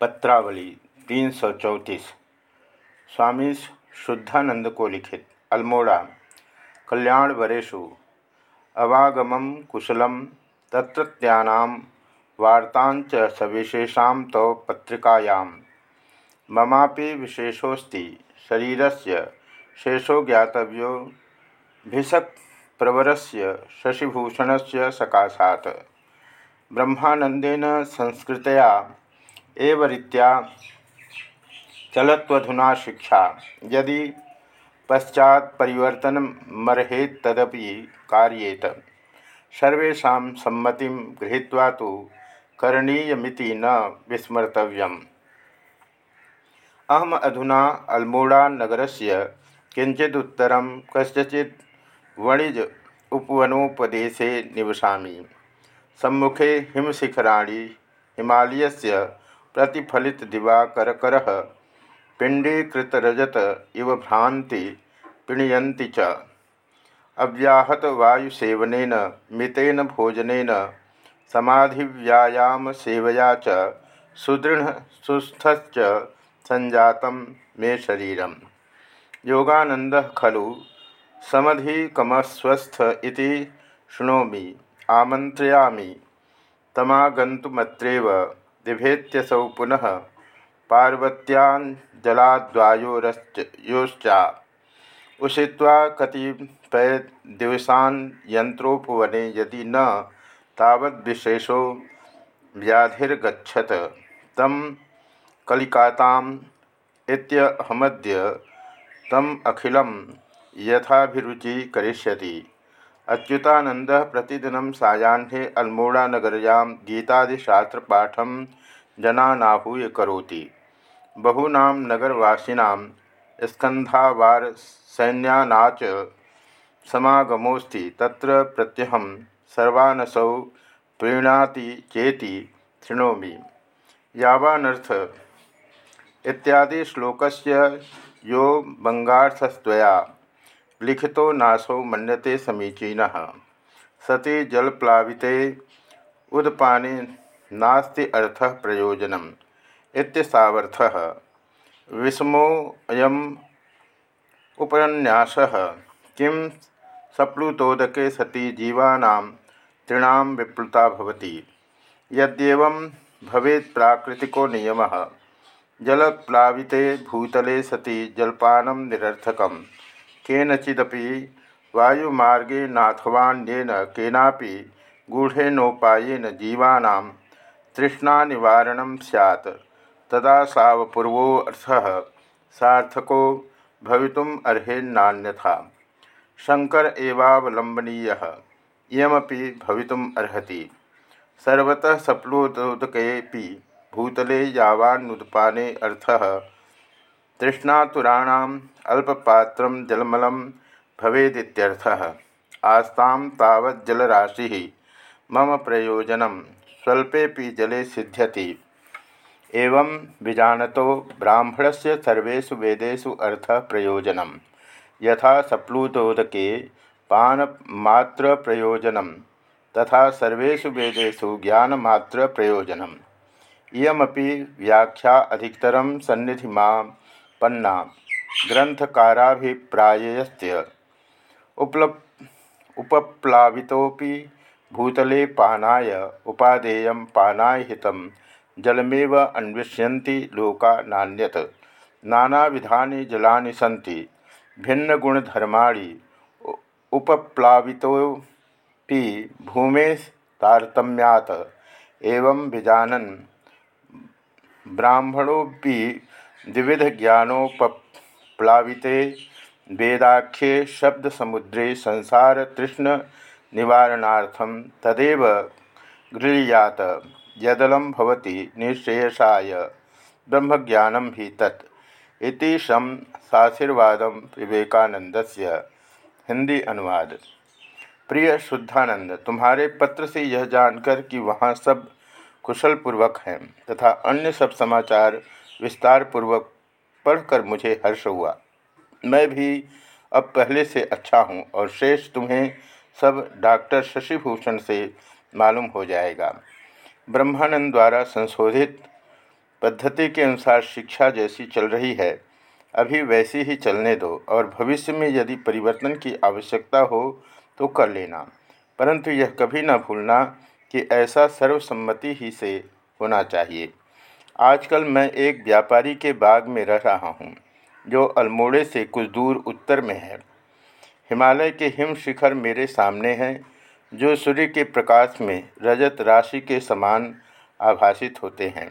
पत्रावली, तीन सौ चौंतीस। स्वामी शुद्धानंद को लिखित, अल्मोड़ा। कल्याण वरेशु अवागम कुशल, तत्रत्यानां वार्तांच सविशेषां तौ पत्रिकायां। ममापि विशेषोऽस्ति, शरीरस्य शेषो ज्ञातव्यो, भिषक्प्रवरस्य शशिभूषणस्य सकाशात्। ब्रह्मानंदेन संस्कृतया एव रीत्या चलत्वधुना शिक्षा। यदि पश्चात परिवर्तन मर्हेत तदपि कार्येत। सर्वेशा सम्मति गृहीत्वा तो करणीयमिति न विस्मर्तव्यम्। अहम अधुना अल्मोड़ा नगरस्य किंचिदुत्तरं कस्यचित् वणिज उपवनोपदेशे निवसामि। सम्मुखे हिमशिखराणि हिमालयस्य प्रतिफलित दिवाकर पिंडीकृतरजत इव भ्रांति पिणयती च। अव्याहत वायुसेवन मितेन भोजन समाधिव्यायाम सेवया च, सुदृढ़ मे शरीर योगानंद खलु समधिकमस्वस्थ इति शृणोमि आमंत्रयामि तमागंतुमत्रेव दिभेत्यसौ पुनः पार्वत्याञ्जलाद्वायोश्चा उषित्वा कतिपयदिवसान् यन्त्रोपवने यदि न तावद्विशेषो व्याधिर्गछत तं कलिकाताम् इत्यहमद्य तम् अखिलं यथाभिरुचि करिष्यति अच्युतानंद प्रतिदिन सायाह्ने अल्मोड़ानगर्यां गीतादिशास्त्रपाठ जनानाहूय करोति बहूना नगरवासीनां स्कंधावार सैन्यानाच समागमोस्ति तत्र प्रत्यहं सर्वानसौ प्रीणाति चेति शृणोमि। यावानर्थ, इत्यादि श्लोकस्य यो बंगार्थस्तया लिखितो नाशो मन्यते समीचीन। सति जलप्लाविते उदपाने नास्ति अर्थ प्रयोजनम इत्यसावर्थ। विषमोऽयम् उपन्यासः। किं सप्लुतोदके सति जीवानां तृणां विप्लुता भवति। यद्येवं भवेत् प्राकृतिको नियमः। जलप्लाविते भूतले सति जलपानं निरर्थकम्। केनचिदपि वायुमार्गेनाथवान्येन केनापि गूढ़ेनोपायेन जीवानां तृष्णानिवारणं स्यात्। तदा सावपूर्वोऽर्थः सार्थको भवितुम् अर्हेन्नान्यथा शंकर एवावलंबनीयः इयमपि भवितुम् अर्हति। सर्वतः सप्लोदकेऽपि भूतले यावान्नुत्पाने अर्थः तृष्णातुराणाम् अल्पपात्र जलमल भवेदित्यर्थः। आस्तां तावज्जलराशि मम प्रयोजन स्वल्पे जले सिद्ध्यति। एवं विजानतो ब्राह्मण से सर्वेषु वेदेषु अर्थ प्रयोजन यथा सप्लुतोदके पानमात्र प्रयोजन तथा सर्वेषु वेदेषु ज्ञानमात्र प्रयोजन इयमपि व्याख्या अधिकतर सन्निधि पन्ना ग्रंथकाराभिप्रायस्य उपल उपप्लावितोपि भूतले पानाय उपादेय पानाय हित जलमेव अन्विष्यन्ति लोका नान्यत। नानाविधानि जलानि सन्ति, भिन्नगुणधर्माणि उपप्लावितोपि भूमे तारतम्यात्। एवं विजानन् ब्राह्मणोपि द्विविध ज्ञानोपप्लाविते वेदाख्ये शब्द समुद्रे संसार तृष्ण निवारणार्थम तदेव गृह्यात। यदलम भवति निश्रेयसाय ब्रह्मज्ञानम ही तत्। इति शम साशीर्वाद विवेकानंदस्य हिंदी अनुवाद। प्रिय शुद्धानंद तुम्हारे पत्र से यह जानकर कि वहाँ सब कुशलपूर्वक हैं तथा अन्य सब समाचार विस्तार पूर्वक पढ़कर मुझे हर्ष हुआ। मैं भी अब पहले से अच्छा हूँ और शेष तुम्हें सब डॉक्टर शशिभूषण से मालूम हो जाएगा। ब्रह्मानंद द्वारा संशोधित पद्धति के अनुसार शिक्षा जैसी चल रही है। अभी वैसी ही चलने दो और भविष्य में यदि परिवर्तन की आवश्यकता हो तो कर लेना। परंतु यह कभी ना भूलना कि ऐसा सर्वसम्मति ही से होना चाहिए। आजकल मैं एक व्यापारी के बाग में रह रहा हूँ, जो अल्मोड़े से कुछ दूर उत्तर में है। हिमालय के हिम शिखर मेरे सामने हैं, जो सूर्य के प्रकाश में रजत राशि के समान आभाषित होते हैं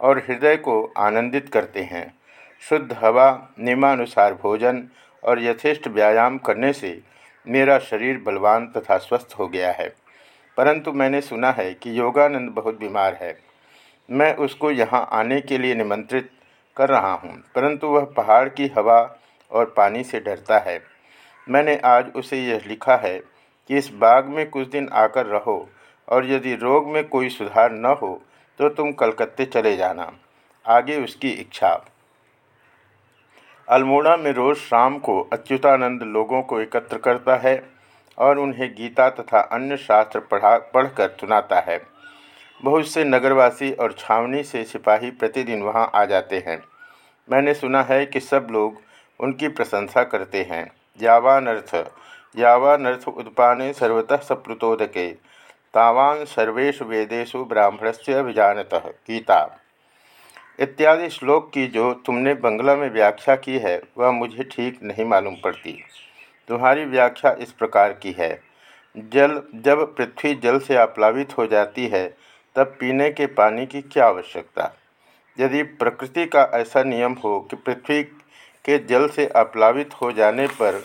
और हृदय को आनंदित करते हैं। शुद्ध हवा, नियमानुसार भोजन और यथेष्ट व्यायाम करने से मेरा शरीर बलवान तथा स्वस्थ हो गया है। परंतु मैंने सुना है कि योगानंद बहुत बीमार है। मैं उसको यहाँ आने के लिए निमंत्रित कर रहा हूँ, परंतु वह पहाड़ की हवा और पानी से डरता है। मैंने आज उसे यह लिखा है कि इस बाग में कुछ दिन आकर रहो और यदि रोग में कोई सुधार न हो तो तुम कलकत्ते चले जाना। आगे उसकी इच्छा। अल्मोड़ा में रोज़ शाम को अच्युतानंद लोगों को एकत्र करता है और उन्हें गीता तथा अन्य शास्त्र पढ़ा, पढ़कर सुनाता है। बहुत से नगरवासी और छावनी से सिपाही प्रतिदिन वहाँ आ जाते हैं। मैंने सुना है कि सब लोग उनकी प्रशंसा करते हैं। यावानर्थ यावानर्थ उत्पाने सर्वतः सप्लुतोदके। तावान सर्वेशु वेदेशु ब्राह्मण से अभिजानतः। गीता। इत्यादि श्लोक की जो तुमने बंगला में व्याख्या की है, वह मुझे ठीक नहीं मालूम पड़ती। तुम्हारी व्याख्या इस प्रकार की है। जल, जब पृथ्वी जल से आप्लावित हो जाती है तब पीने के पानी की क्या आवश्यकता? यदि प्रकृति का ऐसा नियम हो कि पृथ्वी के जल से आप्लावित हो जाने पर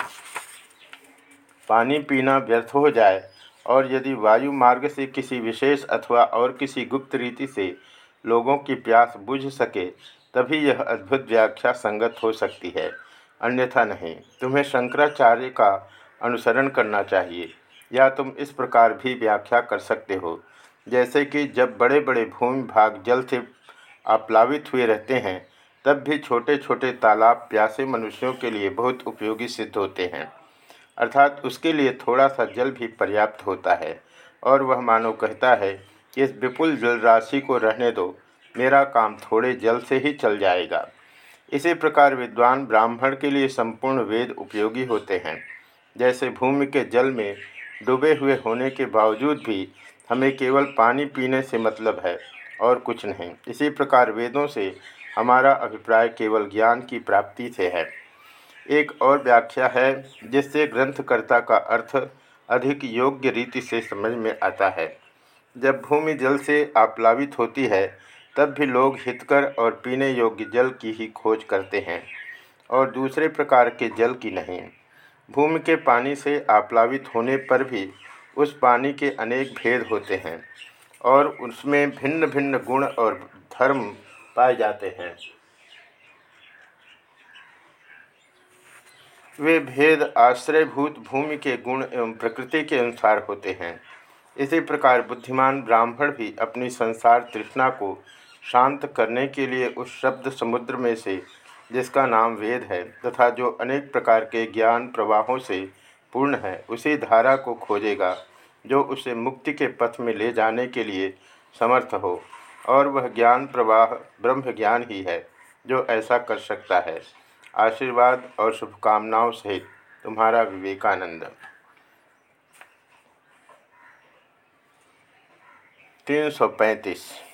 पानी पीना व्यर्थ हो जाए, और यदि वायु मार्ग से किसी विशेष अथवा और किसी गुप्त रीति से लोगों की प्यास बुझ सके, तभी यह अद्भुत व्याख्या संगत हो सकती है। अन्यथा नहीं, तुम्हें शंकराचार्य का अनुसरण करना चाहिए। या तुम इस प्रकार भी व्याख्या कर सकते हो। जैसे कि जब बड़े बड़े भूमि भाग जल से आप्लावित हुए रहते हैं, तब भी छोटे छोटे तालाब प्यासे मनुष्यों के लिए बहुत उपयोगी सिद्ध होते हैं। अर्थात उसके लिए थोड़ा सा जल भी पर्याप्त होता है। और वह मानो कहता है कि इस विपुल जल राशि को रहने दो, मेरा काम थोड़े जल से ही चल जाएगा। इसी प्रकार विद्वान ब्राह्मण के लिए संपूर्ण वेद उपयोगी होते हैं। जैसे भूमि के जल में डूबे हुए होने के बावजूद भी हमें केवल पानी पीने से मतलब है और कुछ नहीं। इसी प्रकार वेदों से हमारा अभिप्राय केवल ज्ञान की प्राप्ति से है। एक और व्याख्या है, जिससे ग्रंथकर्ता का अर्थ अधिक योग्य रीति से समझ में आता है। जब भूमि जल से आप्लावित होती है, तब भी लोग हितकर और पीने योग्य जल की ही खोज करते हैं, और दूसरे प्रकार के जल की नहीं। भूमि के पानी से आप्लावित होने पर भी उस पानी के अनेक भेद होते हैं और उसमें भिन्न भिन्न गुण और धर्म पाए जाते हैं। वे भेद आश्रयभूत भूमि के गुण एवं प्रकृति के अनुसार होते हैं। इसी प्रकार बुद्धिमान ब्राह्मण भी अपनी संसार तृष्णा को शांत करने के लिए उस शब्द समुद्र में से, जिसका नाम वेद है, तथा जो अनेक प्रकार के ज्ञान प्रवाहों से पूर्ण है, उसी धारा को खोजेगा, जो उसे मुक्ति के पथ में ले जाने के लिए समर्थ हो। और वह ज्ञान प्रवाह, ब्रह्म ज्ञान ही है, जो ऐसा कर सकता है। आशीर्वाद और शुभकामनाओं सहित तुम्हारा विवेकानंद। तीन सौ पैंतीस।